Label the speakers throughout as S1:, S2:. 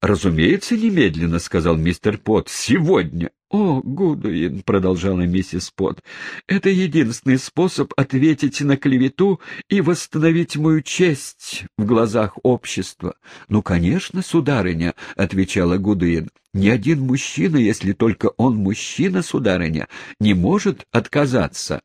S1: «Разумеется, немедленно», — сказал мистер Пот. «Сегодня». «О, Гудуин», — продолжала миссис Пот, — «это единственный способ ответить на клевету и восстановить мою честь в глазах общества». «Ну, конечно, сударыня», — отвечала Гудуин, — «ни один мужчина, если только он мужчина, сударыня, не может отказаться».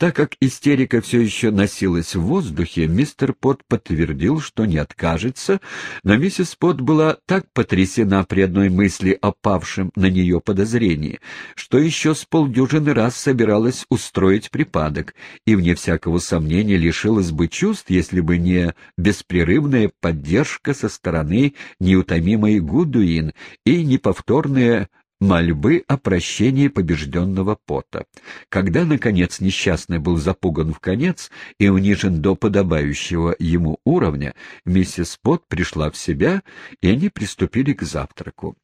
S1: Так как истерика все еще носилась в воздухе, мистер Пот подтвердил, что не откажется, но миссис Пот была так потрясена при одной мысли о павшем на нее подозрении, что еще с полдюжины раз собиралась устроить припадок, и, вне всякого сомнения, лишилась бы чувств, если бы не беспрерывная поддержка со стороны неутомимой Гудуин и неповторные мольбы о прощении побежденного пота. Когда, наконец, несчастный был запуган в конец и унижен до подобающего ему уровня, миссис Пот пришла в себя, и они приступили к завтраку.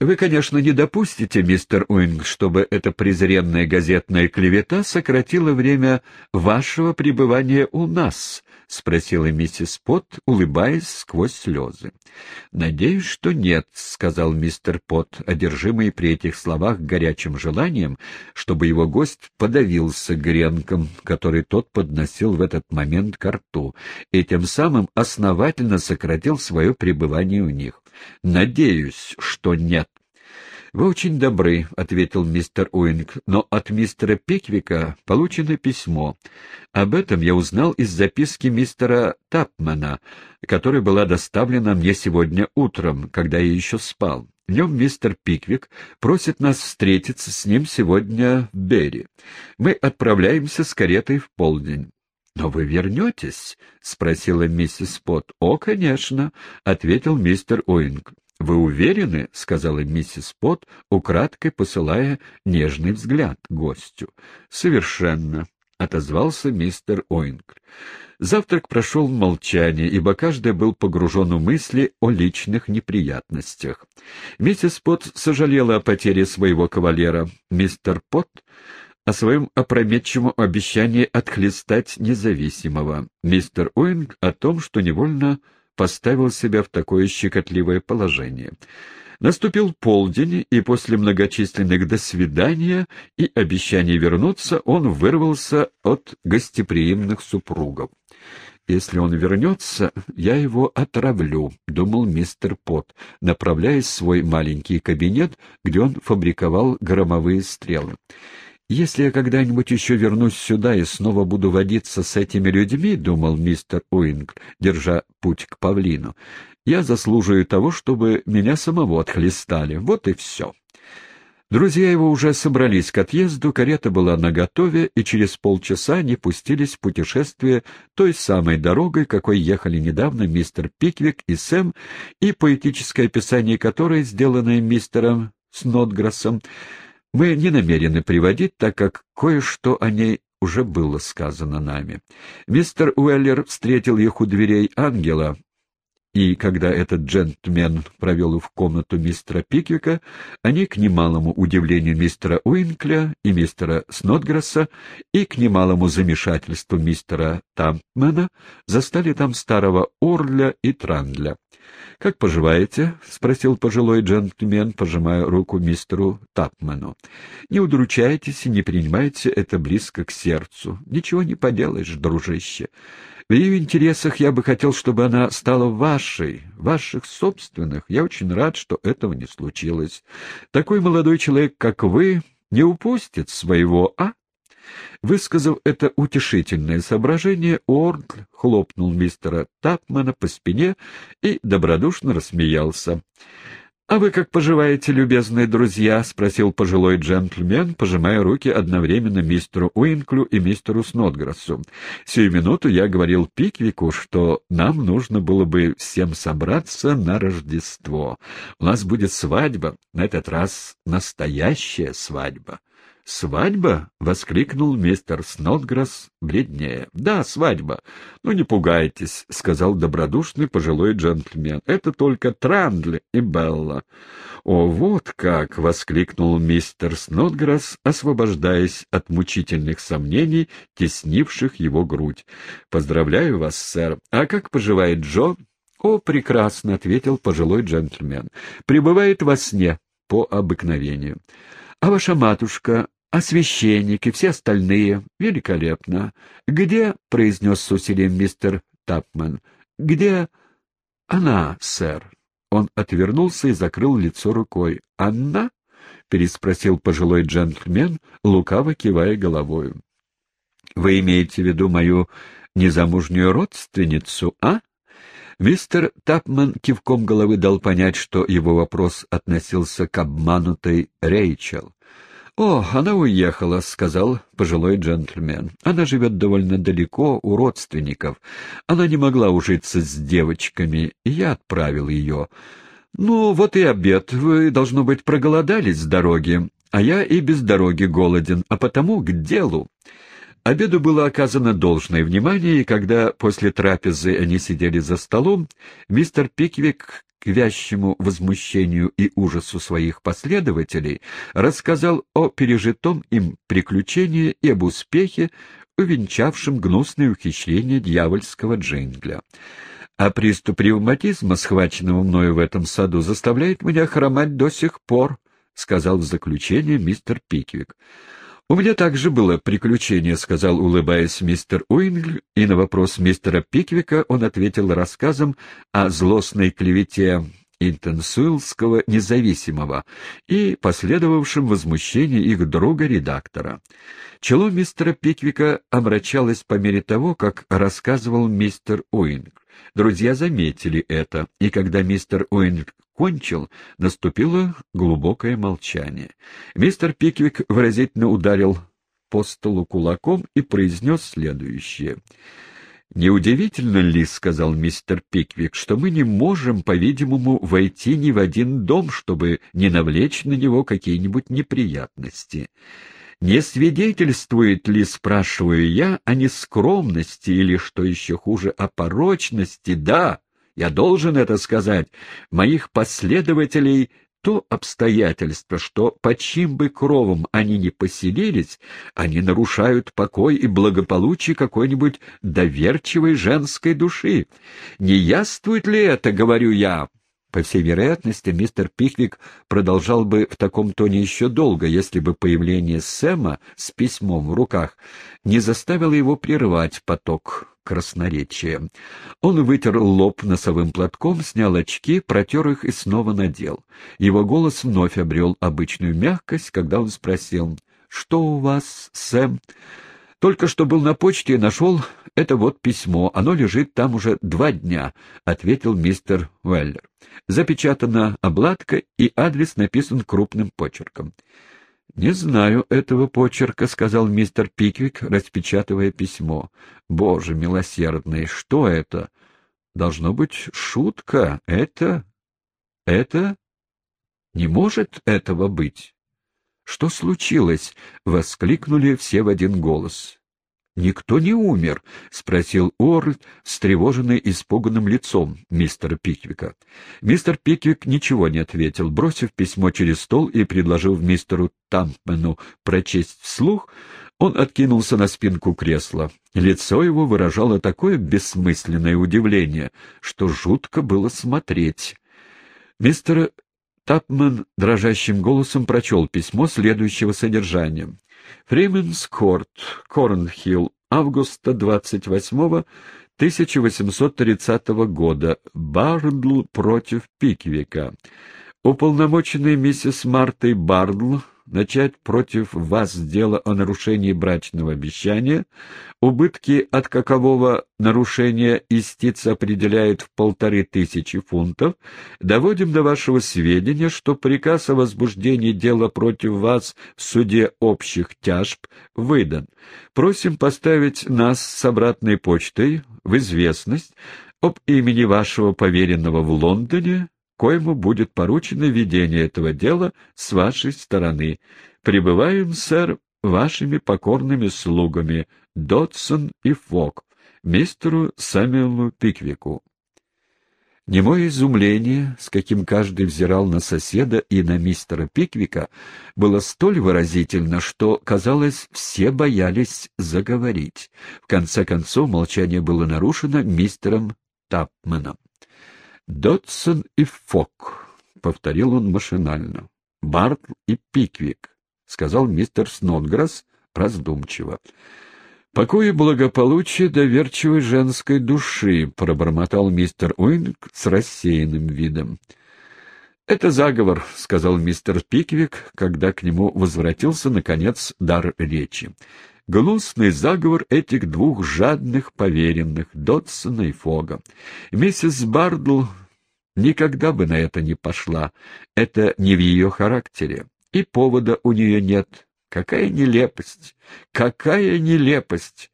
S1: Вы, конечно, не допустите, мистер Уинг, чтобы эта презренная газетная клевета сократила время вашего пребывания у нас, — спросила миссис Пот, улыбаясь сквозь слезы. — Надеюсь, что нет, — сказал мистер Пот, одержимый при этих словах горячим желанием, чтобы его гость подавился гренком, который тот подносил в этот момент к рту, и тем самым основательно сократил свое пребывание у них. — Надеюсь, что нет. «Вы очень добры», — ответил мистер Уинг, — «но от мистера Пиквика получено письмо. Об этом я узнал из записки мистера Тапмана, которая была доставлена мне сегодня утром, когда я еще спал. В нем мистер Пиквик просит нас встретиться с ним сегодня в Берри. Мы отправляемся с каретой в полдень. «Но вы вернетесь?» — спросила миссис Пот. «О, конечно», — ответил мистер Уинг. «Вы уверены?» — сказала миссис Пот, украдкой посылая нежный взгляд гостю. «Совершенно», — отозвался мистер Уинг. Завтрак прошел в молчании, ибо каждый был погружен в мысли о личных неприятностях. Миссис Пот сожалела о потере своего кавалера. Мистер Пот о своем опрометчивом обещании отхлестать независимого. Мистер Уинг о том, что невольно поставил себя в такое щекотливое положение. Наступил полдень, и после многочисленных «до свидания» и обещаний вернуться он вырвался от гостеприимных супругов. «Если он вернется, я его отравлю», — думал мистер Пот, направляясь в свой маленький кабинет, где он фабриковал громовые стрелы. «Если я когда-нибудь еще вернусь сюда и снова буду водиться с этими людьми, — думал мистер Уинг, держа путь к павлину, — я заслуживаю того, чтобы меня самого отхлестали. Вот и все». Друзья его уже собрались к отъезду, карета была наготове, и через полчаса они пустились в путешествие той самой дорогой, какой ехали недавно мистер Пиквик и Сэм, и поэтическое описание которой, сделанное мистером Снотграссом, мы не намерены приводить, так как кое-что о ней уже было сказано нами. Мистер Уэллер встретил их у дверей ангела, и когда этот джентльмен провел в комнату мистера Пиквика, они, к немалому удивлению мистера Уинкля и мистера Снотгресса, и к немалому замешательству мистера Тампмена, застали там старого Орля и Трандля. «Как поживаете?» — спросил пожилой джентльмен, пожимая руку мистеру Тапману. «Не удручайтесь и не принимайте это близко к сердцу. Ничего не поделаешь, дружище. В ее интересах я бы хотел, чтобы она стала вашей, ваших собственных. Я очень рад, что этого не случилось. Такой молодой человек, как вы, не упустит своего «а». Высказав это утешительное соображение, Уорд хлопнул мистера Тапмана по спине и добродушно рассмеялся. «А вы как поживаете, любезные друзья?» — спросил пожилой джентльмен, пожимая руки одновременно мистеру Уинклю и мистеру Снотграссу. «Сию минуту я говорил Пиквику, что нам нужно было бы всем собраться на Рождество. У нас будет свадьба, на этот раз настоящая свадьба». «Свадьба?» — воскликнул мистер Снотграсс бледнее. «Да, свадьба. Ну, не пугайтесь», — сказал добродушный пожилой джентльмен. «Это только Трандли и Белла». «О, вот как!» — воскликнул мистер Снотграсс, освобождаясь от мучительных сомнений, теснивших его грудь. «Поздравляю вас, сэр. А как поживает Джо?» «О, прекрасно», — ответил пожилой джентльмен. «Пребывает во сне по обыкновению. А ваша матушка, а священник и все остальные? Великолепно. Где?» — произнес с усилием мистер Тапман. «Где она, сэр?» Он отвернулся и закрыл лицо рукой. «Анна?» — переспросил пожилой джентльмен, лукаво кивая головою. «Вы имеете в виду мою незамужнюю родственницу, а?» Мистер Тапман кивком головы дал понять, что его вопрос относился к обманутой Рейчел. «О, она уехала», — сказал пожилой джентльмен. «Она живет довольно далеко, у родственников. Она не могла ужиться с девочками, и я отправил ее. Ну, вот и обед. Вы, должно быть, проголодались с дороги, а я и без дороги голоден, а потому к делу». Обеду было оказано должное внимание, и когда после трапезы они сидели за столом, мистер Пиквик к вящему возмущению и ужасу своих последователей рассказал о пережитом им приключении и об успехе, увенчавшем гнусное ухищрение дьявольского джингля. А приступ ревматизма, схваченного мною в этом саду, заставляет меня хромать до сих пор, — сказал в заключение мистер Пиквик. «У меня также было приключение», — сказал, улыбаясь мистер Уингль, и на вопрос мистера Пиквика он ответил рассказом о злостной клевете Интенсуилского независимого и последовавшем возмущении их друга-редактора. Чело мистера Пиквика омрачалось по мере того, как рассказывал мистер Уинг. Друзья заметили это, и когда мистер Уинг кончил, наступило глубокое молчание. Мистер Пиквик выразительно ударил по столу кулаком и произнес следующее. «Неудивительно ли, — сказал мистер Пиквик, — что мы не можем, по-видимому, войти ни в один дом, чтобы не навлечь на него какие-нибудь неприятности? Не свидетельствует ли, спрашиваю я, о нескромности или, что еще хуже, о порочности, да, я должен это сказать, моих последователей то обстоятельство, что под чьим бы кровом они не поселились, они нарушают покой и благополучие какой-нибудь доверчивой женской души. Не яствует ли это, говорю я? По всей вероятности, мистер Пиквик продолжал бы в таком тоне еще долго, если бы появление Сэма с письмом в руках не заставило его прервать поток красноречия. Он вытер лоб носовым платком, снял очки, протер их и снова надел. Его голос вновь обрел обычную мягкость, когда он спросил «Что у вас, Сэм?» «Только что был на почте и нашел это вот письмо. Оно лежит там уже два дня», — ответил мистер Уэллер. Запечатана обладка, и адрес написан крупным почерком. «Не знаю этого почерка», — сказал мистер Пиквик, распечатывая письмо. «Боже милосердный, что это? Должно быть шутка. Это... это... не может этого быть». «Что случилось?» — воскликнули все в один голос. «Никто не умер?» — спросил Уорлд, встревоженный испуганным лицом мистера Пиквика. Мистер Пиквик ничего не ответил. Бросив письмо через стол и предложив мистеру Тампмену прочесть вслух, он откинулся на спинку кресла. Лицо его выражало такое бессмысленное удивление, что жутко было смотреть. Мистер Тапман дрожащим голосом прочел письмо следующего содержания. Фрименскорт, Корнхилл, августа 28 1830 года. Бардл против Пиквика. Уполномоченный миссис Мартой Бардл начать против вас дело о нарушении брачного обещания, убытки от какового нарушения истиц определяет в полторы тысячи фунтов, доводим до вашего сведения, что приказ о возбуждении дела против вас в суде общих тяжб выдан. Просим поставить нас с обратной почтой в известность об имени вашего поверенного в Лондоне, коему будет поручено ведение этого дела с вашей стороны. Прибываем, сэр, вашими покорными слугами, Дотсон и Фок, мистеру Сэмюэлу Пиквику. Немое изумление, с каким каждый взирал на соседа и на мистера Пиквика, было столь выразительно, что, казалось, все боялись заговорить. В конце концов, молчание было нарушено мистером Тапменом. «Дотсон и Фок», — повторил он машинально. «Бартл и Пиквик», — сказал мистер Снотграсс раздумчиво. «Покой и благополучие доверчивой женской души», — пробормотал мистер Уинг с рассеянным видом. «Это заговор», — сказал мистер Пиквик, когда к нему возвратился, наконец, дар речи. Гнусный заговор этих двух жадных поверенных, Дотсона и Фога. Миссис Бардл никогда бы на это не пошла. Это не в ее характере. И повода у нее нет. Какая нелепость! Какая нелепость!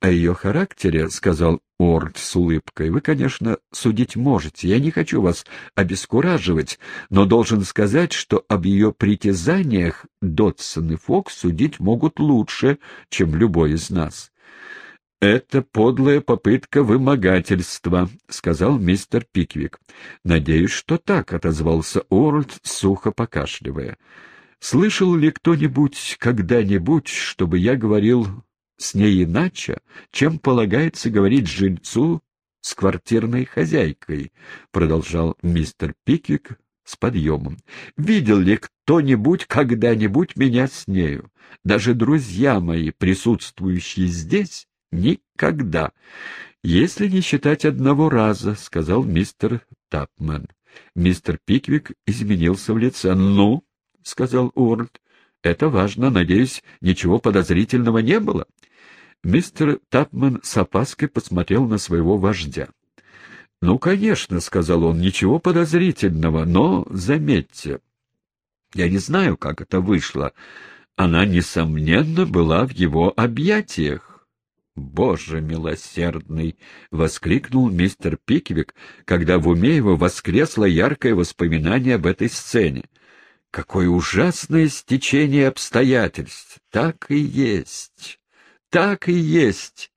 S1: О ее характере, — сказал Уорд с улыбкой, — вы, конечно, судить можете. Я не хочу вас обескураживать, но должен сказать, что об ее притязаниях Дотсон и Фокс судить могут лучше, чем любой из нас. — Это подлая попытка вымогательства, — сказал мистер Пиквик. — Надеюсь, что так, — отозвался Уорд, сухо покашливая. — Слышал ли кто-нибудь когда-нибудь, чтобы я говорил с ней иначе, чем полагается говорить жильцу с квартирной хозяйкой, — продолжал мистер Пиквик с подъемом. — Видел ли кто-нибудь когда-нибудь меня с нею? Даже друзья мои, присутствующие здесь, никогда. Если не считать одного раза, — сказал мистер Тапман. Мистер Пиквик изменился в лице. — Ну, — сказал Уорд, — это важно. Надеюсь, ничего подозрительного не было? Мистер Тапман с опаской посмотрел на своего вождя. — Ну, конечно, — сказал он, — ничего подозрительного, но, заметьте, я не знаю, как это вышло. Она, несомненно, была в его объятиях. «Боже милосердный!» — воскликнул мистер Пиквик, когда в уме его воскресло яркое воспоминание об этой сцене. «Какое ужасное стечение обстоятельств! Так и есть!» Так и есть.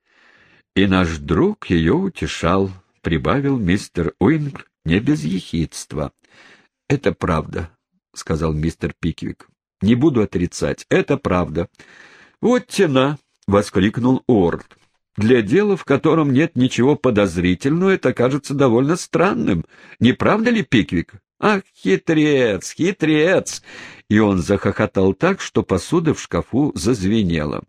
S1: И наш друг ее утешал, — прибавил мистер Уинг не без ехидства. — Это правда, — сказал мистер Пиквик. — Не буду отрицать, это правда. — Вот тена, — воскликнул Уорд. Для дела, в котором нет ничего подозрительного, это кажется довольно странным. Не правда ли, Пиквик? Ах, хитрец, хитрец! И он захохотал так, что посуда в шкафу зазвенела.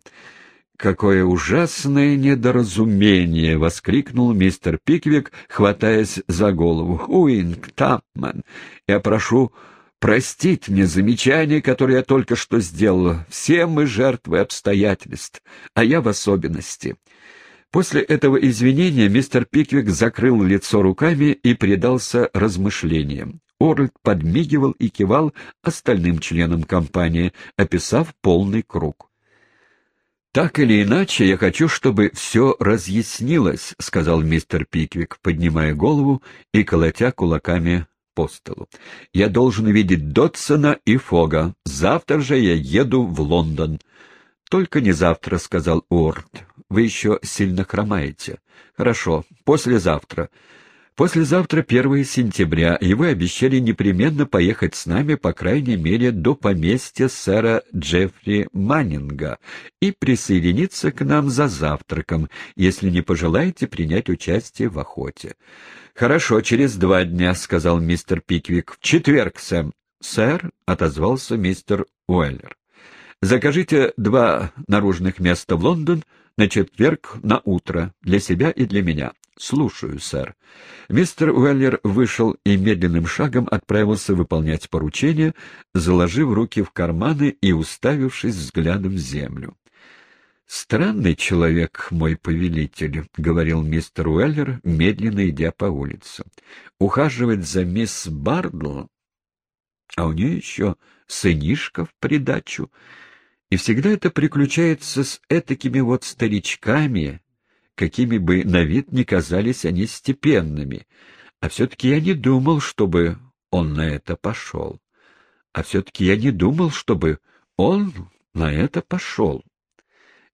S1: «Какое ужасное недоразумение!» — воскликнул мистер Пиквик, хватаясь за голову. «Уинг, Тапман, я прошу простить мне замечание, которое я только что сделала. Все мы жертвы обстоятельств, а я в особенности». После этого извинения мистер Пиквик закрыл лицо руками и предался размышлениям. Орльд подмигивал и кивал остальным членам компании, описав полный круг. «Так или иначе, я хочу, чтобы все разъяснилось», — сказал мистер Пиквик, поднимая голову и колотя кулаками по столу. «Я должен видеть Дотсона и Фога. Завтра же я еду в Лондон». «Только не завтра», — сказал Уорд. «Вы еще сильно хромаете». «Хорошо, послезавтра. Послезавтра 1 сентября, и вы обещали непременно поехать с нами, по крайней мере, до поместья сэра Джеффри Маннинга и присоединиться к нам за завтраком, если не пожелаете принять участие в охоте. — Хорошо, через два дня, — сказал мистер Пиквик. — В четверг, Сэм. — Сэр, — отозвался мистер Уэллер. — Закажите два наружных места в Лондон на четверг на утро, для себя и для меня. «Слушаю, сэр». Мистер Уэллер вышел и медленным шагом отправился выполнять поручение, заложив руки в карманы и уставившись взглядом в землю. «Странный человек, мой повелитель», — говорил мистер Уэллер, медленно идя по улице. «Ухаживать за мисс Бардл, а у нее еще сынишка в придачу. И всегда это приключается с этакими вот старичками, какими бы на вид ни казались они степенными. А все-таки я не думал, чтобы он на это пошел. А все-таки я не думал, чтобы он на это пошел.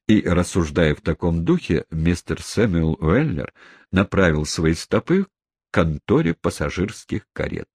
S1: И, рассуждая в таком духе, мистер Сэмюэл Уэллер направил свои стопы к конторе пассажирских карет.